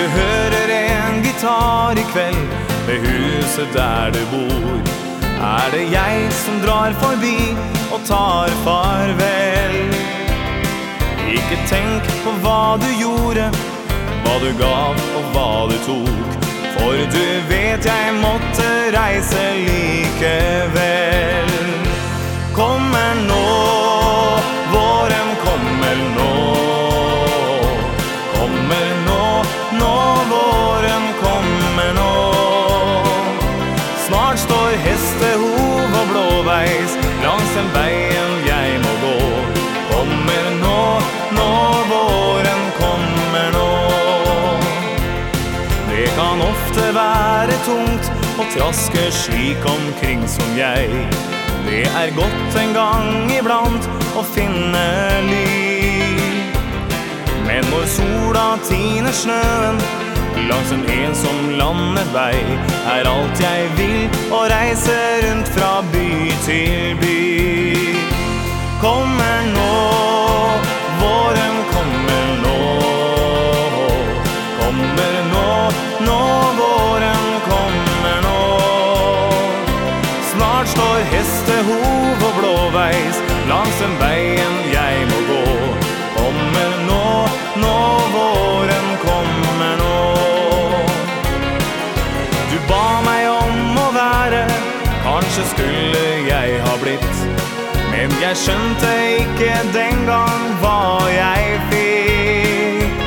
du hører en gitar i kveld ved huset der du bor, er det jeg som drar forbi og tar farvel. Ikke tenk på hva du gjorde, hva du gav og hva du tok. For du vet jeg måtte reise likevel. Være tungt å traske slik omkring som jeg. Det er godt en gang iblant å finne ly. Men når sola tiner snøen langs en ensom landevei, er alt jeg vil å reise rundt fra by til blåveis langs den veien jeg må gå. Kommer nå, nå våren kommer nå. Du ba meg om å være, kanskje skulle jeg ha blitt. Men jeg skjønte ikke den gang hva jeg fikk.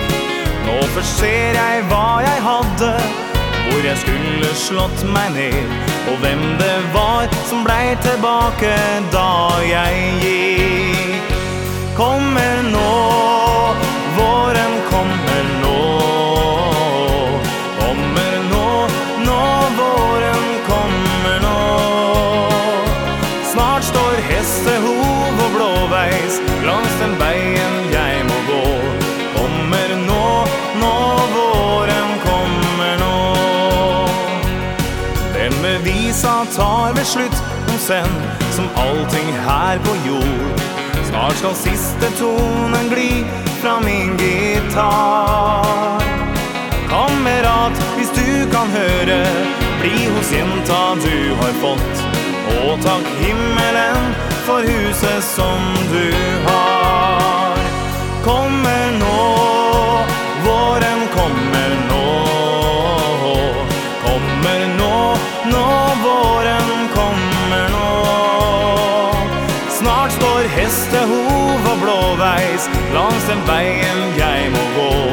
Nå først ser jeg hva jeg hadde, hvor jeg skulle slått meg ned. Og hvem det var som blei tilbake da blåveis langs den veien jeg må gå. Kommer nå, nå våren kommer nå. Denne visa tar ved slutt om send som allting her på jord. Snart skal siste tonen gli fra min gitar. Kamerat, hvis du kan høre, bli hos jenta du har fått. Og takk himmelen for huset som du har. Kommer nå, våren kommer nå. Kommer nå, nå våren kommer nå. Snart står hestehov og blåveis langs den veien jeg må gå.